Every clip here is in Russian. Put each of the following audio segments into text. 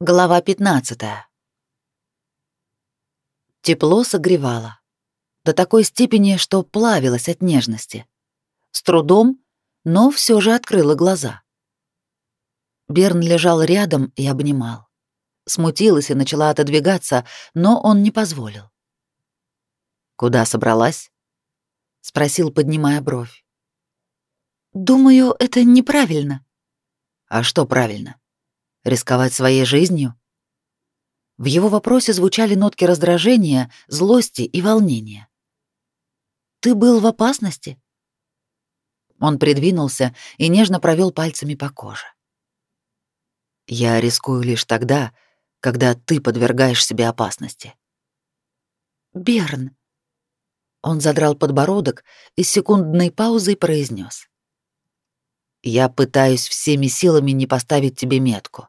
Глава 15. Тепло согревало. До такой степени, что плавилось от нежности. С трудом, но все же открыла глаза. Берн лежал рядом и обнимал. Смутилась и начала отодвигаться, но он не позволил. «Куда собралась?» — спросил, поднимая бровь. «Думаю, это неправильно». «А что правильно?» Рисковать своей жизнью? В его вопросе звучали нотки раздражения, злости и волнения. «Ты был в опасности?» Он придвинулся и нежно провел пальцами по коже. «Я рискую лишь тогда, когда ты подвергаешь себе опасности». «Берн». Он задрал подбородок и с секундной паузой произнес: «Я пытаюсь всеми силами не поставить тебе метку.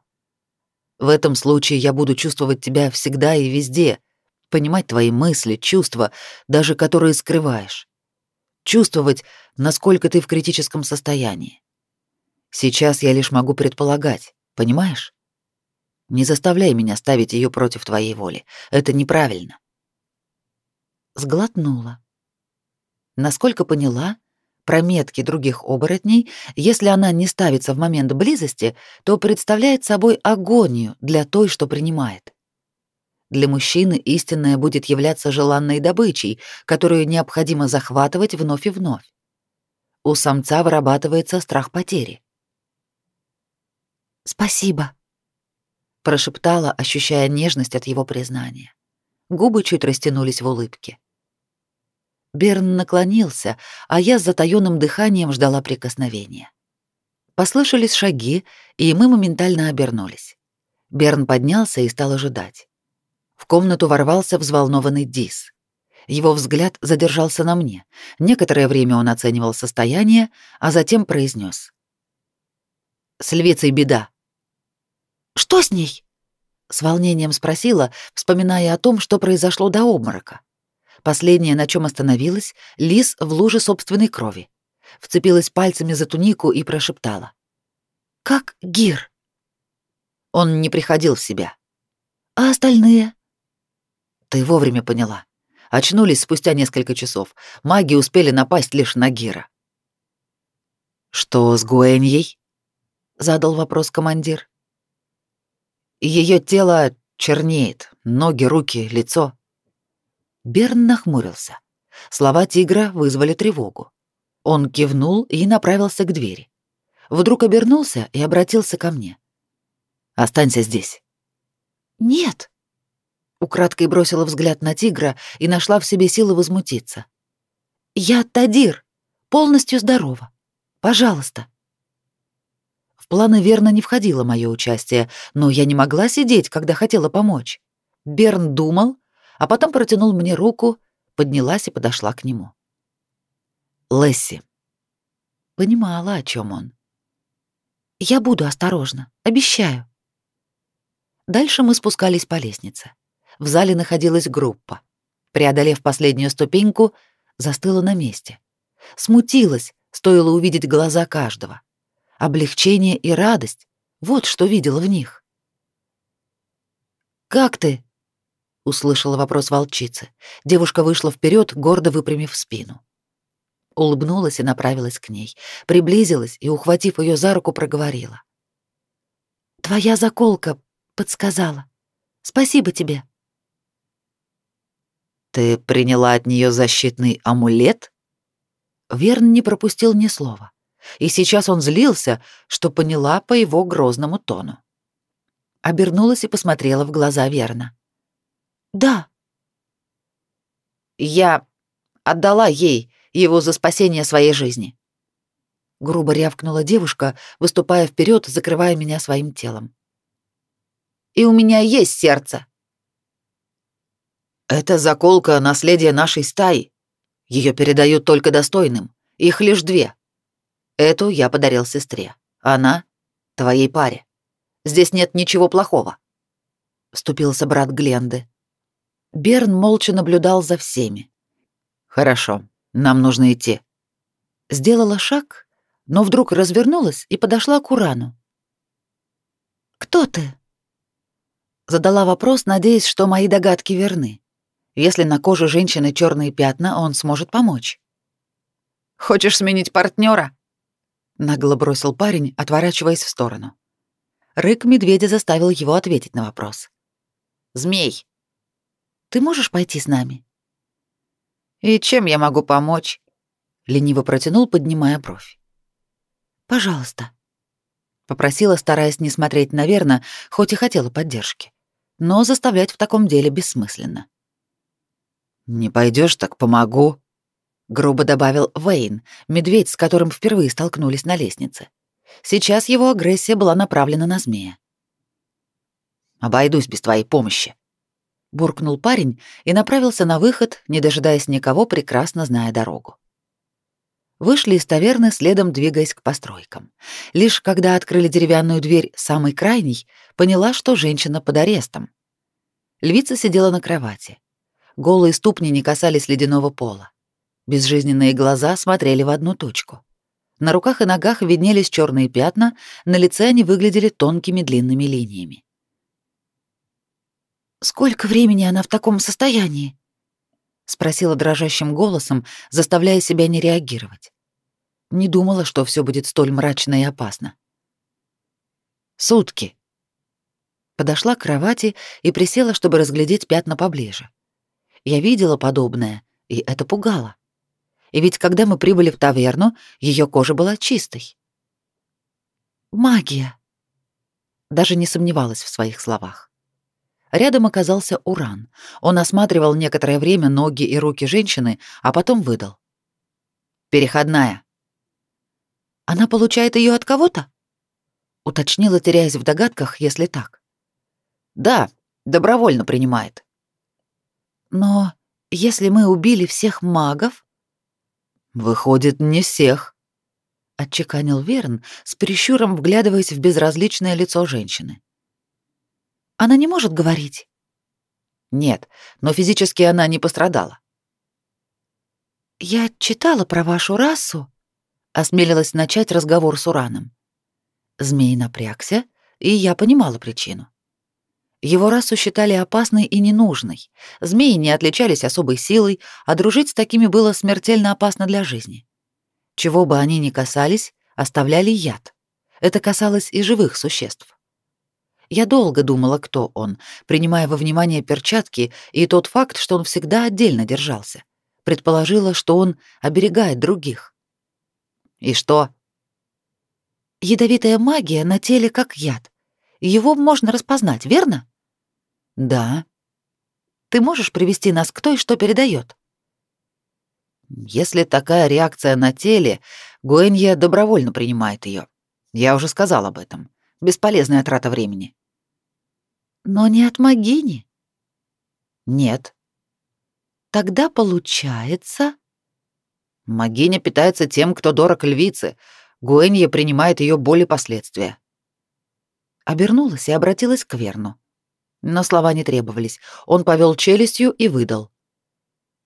В этом случае я буду чувствовать тебя всегда и везде, понимать твои мысли, чувства, даже которые скрываешь. Чувствовать, насколько ты в критическом состоянии. Сейчас я лишь могу предполагать, понимаешь? Не заставляй меня ставить ее против твоей воли. Это неправильно. Сглотнула. Насколько поняла, про метки других оборотней, если она не ставится в момент близости, то представляет собой агонию для той, что принимает. Для мужчины истинная будет являться желанной добычей, которую необходимо захватывать вновь и вновь. У самца вырабатывается страх потери. «Спасибо», — прошептала, ощущая нежность от его признания. Губы чуть растянулись в улыбке. Берн наклонился, а я с затаённым дыханием ждала прикосновения. Послышались шаги, и мы моментально обернулись. Берн поднялся и стал ожидать. В комнату ворвался взволнованный Дис. Его взгляд задержался на мне. Некоторое время он оценивал состояние, а затем произнес: «С львицей беда». «Что с ней?» — с волнением спросила, вспоминая о том, что произошло до обморока. Последнее, на чем остановилась, лис в луже собственной крови. Вцепилась пальцами за тунику и прошептала. «Как Гир?» Он не приходил в себя. «А остальные?» «Ты вовремя поняла. Очнулись спустя несколько часов. Маги успели напасть лишь на Гира». «Что с Гуэньей?» — задал вопрос командир. Ее тело чернеет, ноги, руки, лицо. Берн нахмурился. Слова тигра вызвали тревогу. Он кивнул и направился к двери. Вдруг обернулся и обратился ко мне. «Останься здесь». «Нет». Украдкой бросила взгляд на тигра и нашла в себе силы возмутиться. «Я Тадир, полностью здорова. Пожалуйста». В планы верно не входило мое участие, но я не могла сидеть, когда хотела помочь. Берн думал, а потом протянул мне руку, поднялась и подошла к нему. Лесси. Понимала, о чем он. Я буду осторожна, обещаю. Дальше мы спускались по лестнице. В зале находилась группа. Преодолев последнюю ступеньку, застыла на месте. Смутилась, стоило увидеть глаза каждого. Облегчение и радость — вот что видела в них. «Как ты?» Услышала вопрос волчицы. Девушка вышла вперед, гордо выпрямив спину. Улыбнулась и направилась к ней, приблизилась и, ухватив ее за руку, проговорила: "Твоя заколка подсказала. Спасибо тебе". Ты приняла от нее защитный амулет? Верн не пропустил ни слова. И сейчас он злился, что поняла по его грозному тону. Обернулась и посмотрела в глаза Верна. Да. Я отдала ей его за спасение своей жизни. Грубо рявкнула девушка, выступая вперед, закрывая меня своим телом. И у меня есть сердце. Это заколка наследия нашей стаи. Ее передают только достойным. Их лишь две. Эту я подарил сестре. Она — твоей паре. Здесь нет ничего плохого. Вступился брат Гленды. Берн молча наблюдал за всеми. «Хорошо, нам нужно идти». Сделала шаг, но вдруг развернулась и подошла к Урану. «Кто ты?» Задала вопрос, надеясь, что мои догадки верны. Если на коже женщины черные пятна, он сможет помочь. Хочешь сменить партнера? нагло бросил парень, отворачиваясь в сторону. Рык медведя заставил его ответить на вопрос. Змей, ты можешь пойти с нами? И чем я могу помочь? лениво протянул, поднимая бровь. Пожалуйста, попросила, стараясь не смотреть на Верна, хоть и хотела поддержки. Но заставлять в таком деле бессмысленно. Не пойдешь, так помогу, грубо добавил Вейн, медведь, с которым впервые столкнулись на лестнице. Сейчас его агрессия была направлена на змея. Обойдусь без твоей помощи, буркнул парень и направился на выход, не дожидаясь никого, прекрасно зная дорогу. Вышли из таверны, следом двигаясь к постройкам. Лишь когда открыли деревянную дверь самой крайней, поняла, что женщина под арестом. Львица сидела на кровати. Голые ступни не касались ледяного пола. Безжизненные глаза смотрели в одну точку. На руках и ногах виднелись черные пятна, на лице они выглядели тонкими длинными линиями. «Сколько времени она в таком состоянии?» спросила дрожащим голосом, заставляя себя не реагировать. Не думала, что все будет столь мрачно и опасно. Сутки. Подошла к кровати и присела, чтобы разглядеть пятна поближе. Я видела подобное, и это пугало. И ведь когда мы прибыли в таверну, ее кожа была чистой. Магия. Даже не сомневалась в своих словах. Рядом оказался Уран. Он осматривал некоторое время ноги и руки женщины, а потом выдал. «Переходная». «Она получает ее от кого-то?» Уточнила, теряясь в догадках, если так. «Да, добровольно принимает». «Но если мы убили всех магов...» «Выходит, не всех», — отчеканил Верн, с прищуром вглядываясь в безразличное лицо женщины. Она не может говорить? Нет, но физически она не пострадала. Я читала про вашу расу, осмелилась начать разговор с Ураном. Змей напрягся, и я понимала причину. Его расу считали опасной и ненужной. Змеи не отличались особой силой, а дружить с такими было смертельно опасно для жизни. Чего бы они ни касались, оставляли яд. Это касалось и живых существ. Я долго думала, кто он, принимая во внимание перчатки и тот факт, что он всегда отдельно держался. Предположила, что он оберегает других. И что? Ядовитая магия на теле как яд. Его можно распознать, верно? Да. Ты можешь привести нас к той, что передает? Если такая реакция на теле, Гуэнья добровольно принимает ее. Я уже сказал об этом. Бесполезная трата времени. Но не от Магини? Нет. Тогда получается... Магиня питается тем, кто дорог львице. Гуэнья принимает ее боль и последствия. Обернулась и обратилась к Верну. Но слова не требовались. Он повел челюстью и выдал.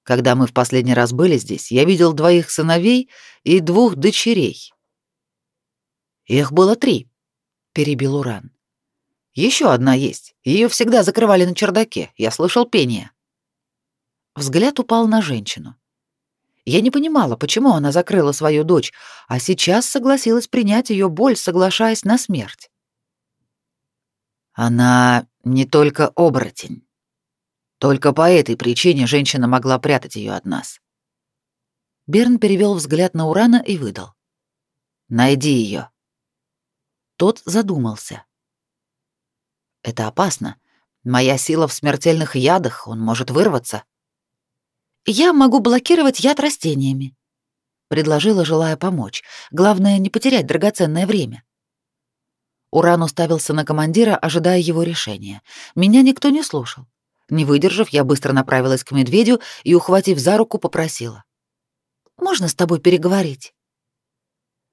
Когда мы в последний раз были здесь, я видел двоих сыновей и двух дочерей. Их было три, перебил Уран. Еще одна есть. Ее всегда закрывали на чердаке. Я слышал пение. Взгляд упал на женщину. Я не понимала, почему она закрыла свою дочь, а сейчас согласилась принять ее боль, соглашаясь на смерть. Она не только оборотень. Только по этой причине женщина могла прятать ее от нас. Берн перевел взгляд на Урана и выдал: "Найди ее. Тот задумался. Это опасно. Моя сила в смертельных ядах, он может вырваться. Я могу блокировать яд растениями, предложила, желая помочь. Главное не потерять драгоценное время. Уран уставился на командира, ожидая его решения. Меня никто не слушал. Не выдержав, я быстро направилась к медведю и, ухватив за руку, попросила: "Можно с тобой переговорить?"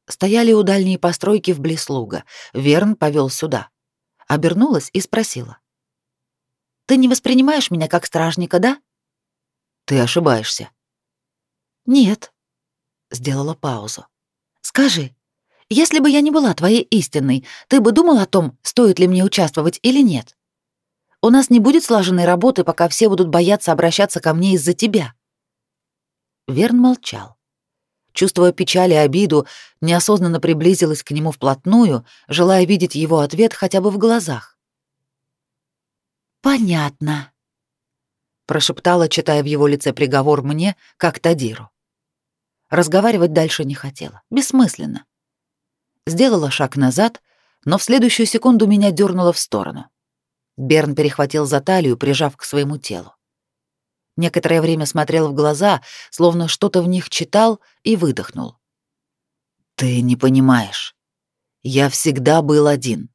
Стояли у дальней постройки вблизи луга. Верн повел сюда обернулась и спросила. «Ты не воспринимаешь меня как стражника, да?» «Ты ошибаешься». «Нет», — сделала паузу. «Скажи, если бы я не была твоей истинной, ты бы думал о том, стоит ли мне участвовать или нет? у нас не будет слаженной работы, пока все будут бояться обращаться ко мне из-за тебя». Верн молчал. Чувствуя печаль и обиду, неосознанно приблизилась к нему вплотную, желая видеть его ответ хотя бы в глазах. «Понятно», — прошептала, читая в его лице приговор мне, как Тадиру. Разговаривать дальше не хотела. Бессмысленно. Сделала шаг назад, но в следующую секунду меня дернуло в сторону. Берн перехватил за талию, прижав к своему телу. Некоторое время смотрел в глаза, словно что-то в них читал, и выдохнул. «Ты не понимаешь. Я всегда был один.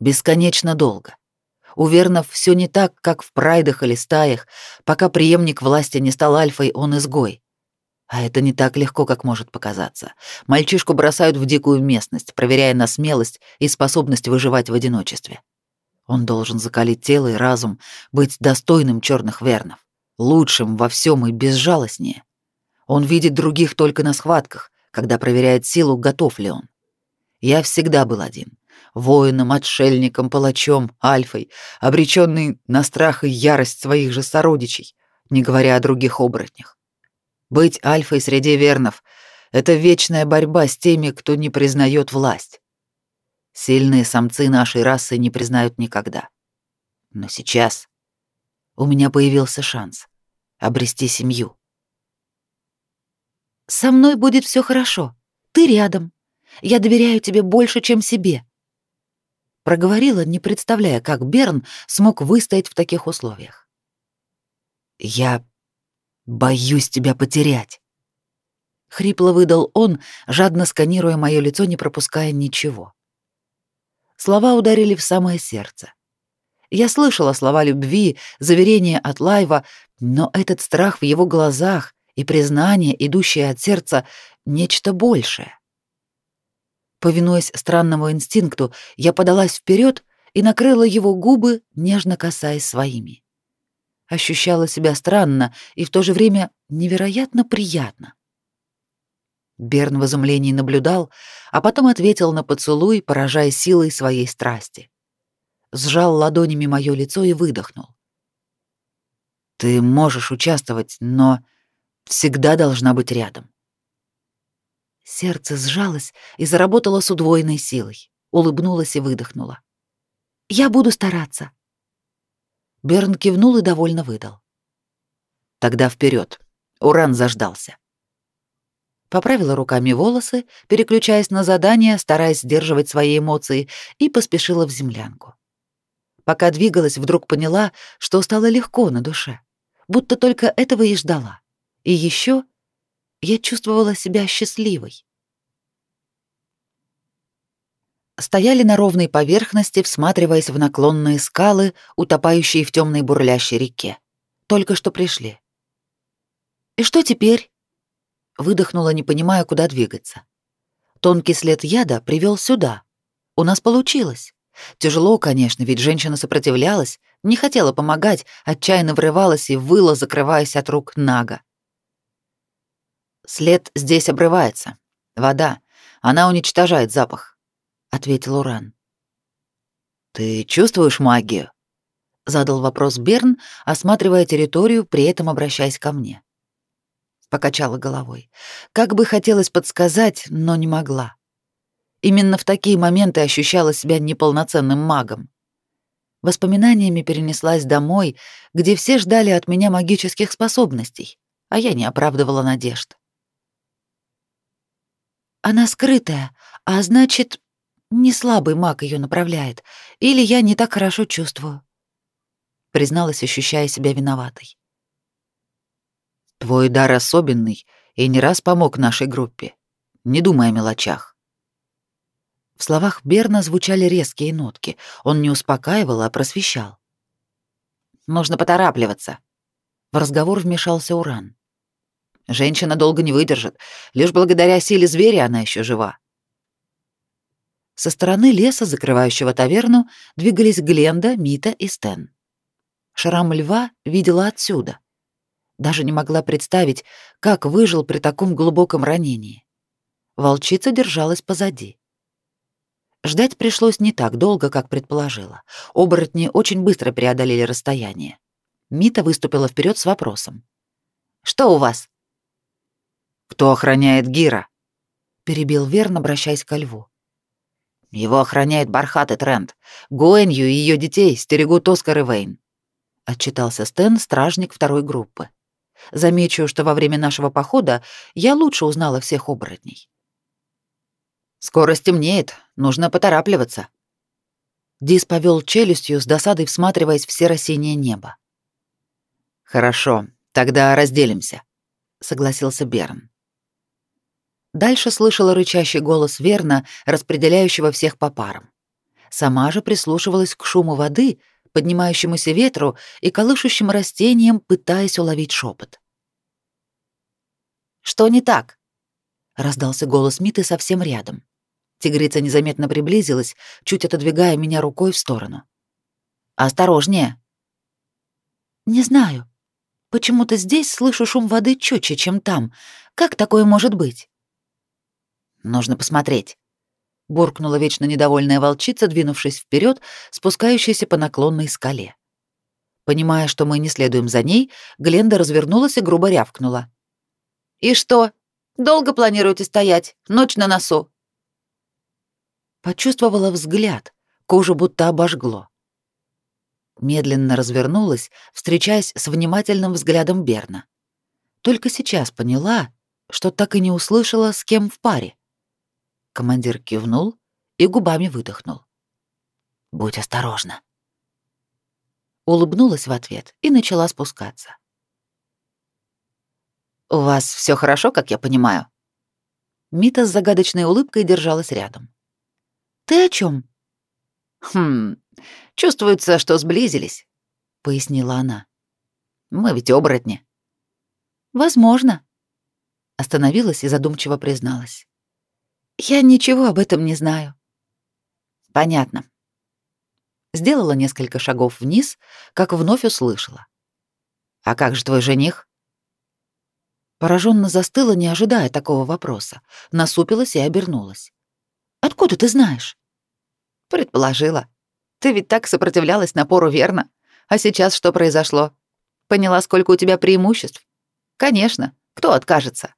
Бесконечно долго. У Вернов все не так, как в прайдах или стаях. Пока преемник власти не стал альфой, он изгой. А это не так легко, как может показаться. Мальчишку бросают в дикую местность, проверяя на смелость и способность выживать в одиночестве. Он должен закалить тело и разум, быть достойным черных вернов, лучшим во всем и безжалостнее. Он видит других только на схватках, когда проверяет силу, готов ли он. Я всегда был один. Воином, отшельником, палачом, альфой, обреченный на страх и ярость своих же сородичей, не говоря о других оборотнях. Быть альфой среди вернов — это вечная борьба с теми, кто не признает власть. Сильные самцы нашей расы не признают никогда. Но сейчас у меня появился шанс обрести семью. «Со мной будет все хорошо. Ты рядом. Я доверяю тебе больше, чем себе», — проговорила, не представляя, как Берн смог выстоять в таких условиях. «Я Боюсь тебя потерять. Хрипло выдал он, жадно сканируя мое лицо, не пропуская ничего. Слова ударили в самое сердце. Я слышала слова любви, заверения от Лайва, но этот страх в его глазах и признание, идущее от сердца, нечто большее. Повинуясь странному инстинкту, я подалась вперед и накрыла его губы, нежно касаясь своими ощущала себя странно и в то же время невероятно приятно. Берн в изумлении наблюдал, а потом ответил на поцелуй, поражая силой своей страсти. Сжал ладонями мое лицо и выдохнул. «Ты можешь участвовать, но всегда должна быть рядом». Сердце сжалось и заработало с удвоенной силой, улыбнулась и выдохнула. «Я буду стараться», Берн кивнул и довольно выдал. Тогда вперед. Уран заждался. Поправила руками волосы, переключаясь на задание, стараясь сдерживать свои эмоции, и поспешила в землянку. Пока двигалась, вдруг поняла, что стало легко на душе, будто только этого и ждала. И еще я чувствовала себя счастливой. стояли на ровной поверхности, всматриваясь в наклонные скалы, утопающие в темной бурлящей реке. Только что пришли. «И что теперь?» Выдохнула, не понимая, куда двигаться. Тонкий след яда привел сюда. У нас получилось. Тяжело, конечно, ведь женщина сопротивлялась, не хотела помогать, отчаянно врывалась и выла, закрываясь от рук Нага. След здесь обрывается. Вода. Она уничтожает запах ответил Уран. Ты чувствуешь магию? задал вопрос Берн, осматривая территорию, при этом обращаясь ко мне. Покачала головой. Как бы хотелось подсказать, но не могла. Именно в такие моменты ощущала себя неполноценным магом. Воспоминаниями перенеслась домой, где все ждали от меня магических способностей, а я не оправдывала надежд. Она скрытая, а значит, не слабый маг ее направляет, или я не так хорошо чувствую. Призналась, ощущая себя виноватой. Твой дар особенный и не раз помог нашей группе. Не думай о мелочах. В словах Берна звучали резкие нотки. Он не успокаивал, а просвещал. Нужно поторапливаться. В разговор вмешался Уран. Женщина долго не выдержит. Лишь благодаря силе зверя она еще жива. Со стороны леса, закрывающего таверну, двигались Гленда, Мита и Стен. Шрам льва видела отсюда. Даже не могла представить, как выжил при таком глубоком ранении. Волчица держалась позади. Ждать пришлось не так долго, как предположила. Оборотни очень быстро преодолели расстояние. Мита выступила вперед с вопросом. «Что у вас?» «Кто охраняет Гира?» — перебил Верн, обращаясь ко льву. «Его охраняет Бархат и Трент. Гуэнью и ее детей стерегут Оскар и Вейн», — отчитался Стэн, стражник второй группы. Замечу, что во время нашего похода я лучше узнала всех оборотней. «Скоро стемнеет, нужно поторапливаться». Дис повел челюстью, с досадой всматриваясь в серо-синее небо. «Хорошо, тогда разделимся», — согласился Берн. Дальше слышала рычащий голос Верна, распределяющего всех по парам. Сама же прислушивалась к шуму воды, поднимающемуся ветру и колышущим растениям, пытаясь уловить шепот. «Что не так?» — раздался голос Миты совсем рядом. Тигрица незаметно приблизилась, чуть отодвигая меня рукой в сторону. «Осторожнее!» «Не знаю. Почему-то здесь слышу шум воды чётче, чем там. Как такое может быть?» Нужно посмотреть. Буркнула вечно недовольная волчица, двинувшись вперед, спускающаяся по наклонной скале. Понимая, что мы не следуем за ней, Гленда развернулась и грубо рявкнула. «И что? Долго планируете стоять? Ночь на носу?» Почувствовала взгляд, кожу будто обожгло. Медленно развернулась, встречаясь с внимательным взглядом Берна. Только сейчас поняла, что так и не услышала, с кем в паре. Командир кивнул и губами выдохнул. «Будь осторожна». Улыбнулась в ответ и начала спускаться. «У вас все хорошо, как я понимаю?» Мита с загадочной улыбкой держалась рядом. «Ты о чем? «Хм, чувствуется, что сблизились», — пояснила она. «Мы ведь оборотни». «Возможно», — остановилась и задумчиво призналась. Я ничего об этом не знаю. Понятно. Сделала несколько шагов вниз, как вновь услышала. А как же твой жених? Пораженно застыла, не ожидая такого вопроса, насупилась и обернулась. Откуда ты знаешь? Предположила. Ты ведь так сопротивлялась напору, верно? А сейчас что произошло? Поняла, сколько у тебя преимуществ? Конечно, кто откажется?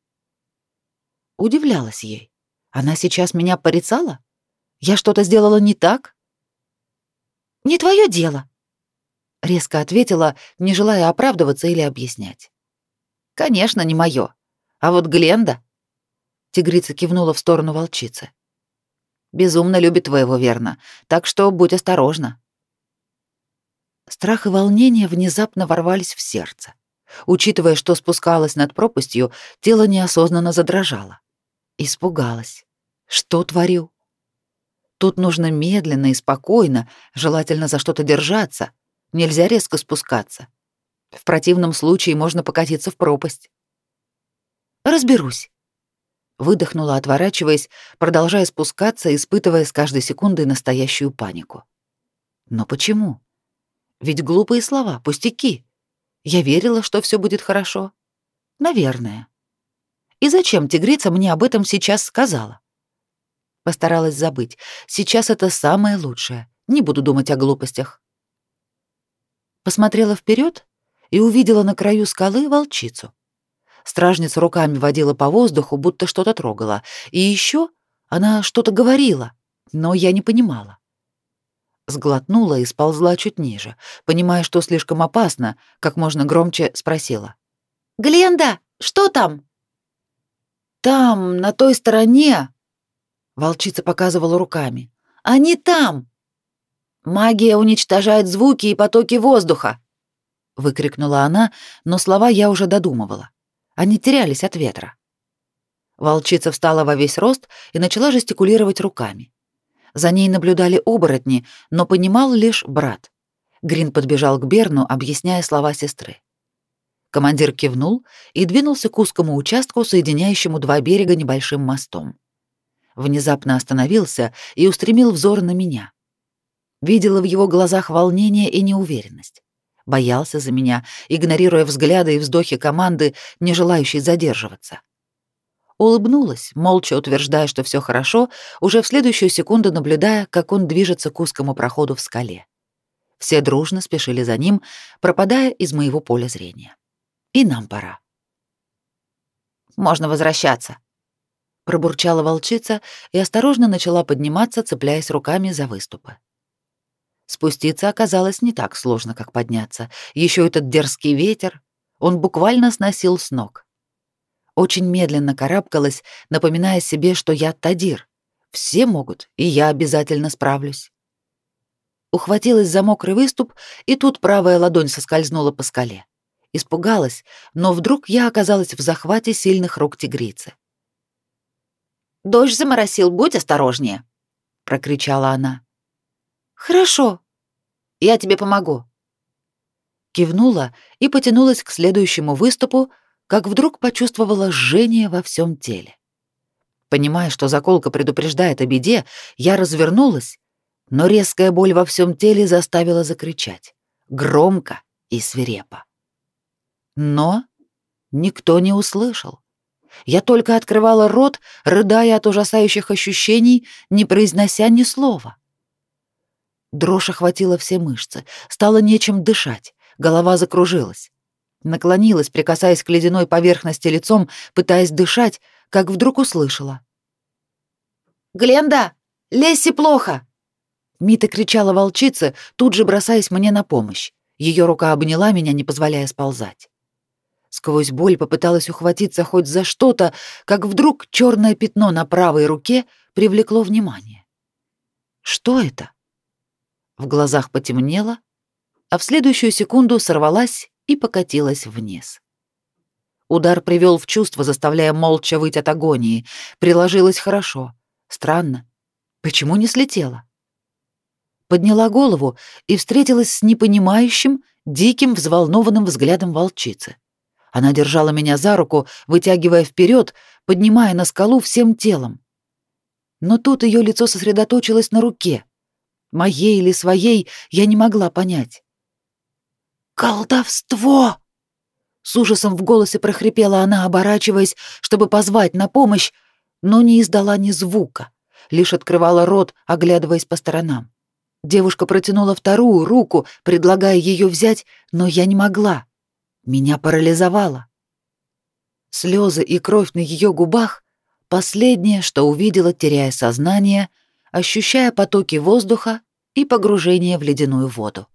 Удивлялась ей. Она сейчас меня порицала? Я что-то сделала не так? Не твое дело, резко ответила, не желая оправдываться или объяснять. Конечно, не мое. А вот Гленда, тигрица кивнула в сторону волчицы. Безумно любит твоего верно, так что будь осторожна. Страх и волнение внезапно ворвались в сердце. Учитывая, что спускалась над пропастью, тело неосознанно задрожало. Испугалась. Что творю? Тут нужно медленно и спокойно, желательно за что-то держаться. Нельзя резко спускаться. В противном случае можно покатиться в пропасть. Разберусь. Выдохнула, отворачиваясь, продолжая спускаться, испытывая с каждой секундой настоящую панику. Но почему? Ведь глупые слова, пустяки. Я верила, что все будет хорошо. Наверное. И зачем тигрица мне об этом сейчас сказала? Постаралась забыть. Сейчас это самое лучшее. Не буду думать о глупостях. Посмотрела вперед и увидела на краю скалы волчицу. Стражница руками водила по воздуху, будто что-то трогала. И еще она что-то говорила, но я не понимала. Сглотнула и сползла чуть ниже, понимая, что слишком опасно, как можно громче спросила. «Гленда, что там?» Там, на той стороне, волчица показывала руками. Они там. Магия уничтожает звуки и потоки воздуха, выкрикнула она, но слова я уже додумывала. Они терялись от ветра. Волчица встала во весь рост и начала жестикулировать руками. За ней наблюдали оборотни, но понимал лишь брат. Грин подбежал к Берну, объясняя слова сестры. Командир кивнул и двинулся к узкому участку, соединяющему два берега небольшим мостом. Внезапно остановился и устремил взор на меня. Видела в его глазах волнение и неуверенность. Боялся за меня, игнорируя взгляды и вздохи команды, не желающей задерживаться. Улыбнулась, молча утверждая, что все хорошо, уже в следующую секунду наблюдая, как он движется к узкому проходу в скале. Все дружно спешили за ним, пропадая из моего поля зрения. И нам пора. «Можно возвращаться», — пробурчала волчица и осторожно начала подниматься, цепляясь руками за выступы. Спуститься оказалось не так сложно, как подняться. Еще этот дерзкий ветер, он буквально сносил с ног. Очень медленно карабкалась, напоминая себе, что я Тадир. Все могут, и я обязательно справлюсь. Ухватилась за мокрый выступ, и тут правая ладонь соскользнула по скале. Испугалась, но вдруг я оказалась в захвате сильных рук тигрицы. «Дождь заморосил, будь осторожнее!» — прокричала она. «Хорошо, я тебе помогу». Кивнула и потянулась к следующему выступу, как вдруг почувствовала жжение во всем теле. Понимая, что заколка предупреждает о беде, я развернулась, но резкая боль во всем теле заставила закричать. Громко и свирепо. Но никто не услышал. Я только открывала рот, рыдая от ужасающих ощущений, не произнося ни слова. Дрожь охватила все мышцы, стало нечем дышать, голова закружилась. Наклонилась, прикасаясь к ледяной поверхности лицом, пытаясь дышать, как вдруг услышала. «Гленда! Лесси плохо!» Мита кричала волчице, тут же бросаясь мне на помощь. Ее рука обняла меня, не позволяя сползать. Сквозь боль попыталась ухватиться хоть за что-то, как вдруг черное пятно на правой руке привлекло внимание. Что это? В глазах потемнело, а в следующую секунду сорвалась и покатилась вниз. Удар привел в чувство, заставляя молча выть от агонии. Приложилась хорошо. Странно. Почему не слетела? Подняла голову и встретилась с непонимающим, диким, взволнованным взглядом волчицы. Она держала меня за руку, вытягивая вперед, поднимая на скалу всем телом. Но тут ее лицо сосредоточилось на руке, моей или своей, я не могла понять. «Колдовство!» С ужасом в голосе прохрипела она, оборачиваясь, чтобы позвать на помощь, но не издала ни звука, лишь открывала рот, оглядываясь по сторонам. Девушка протянула вторую руку, предлагая ее взять, но я не могла. Меня парализовало. Слезы и кровь на ее губах — последнее, что увидела, теряя сознание — ощущая потоки воздуха и погружение в ледяную воду.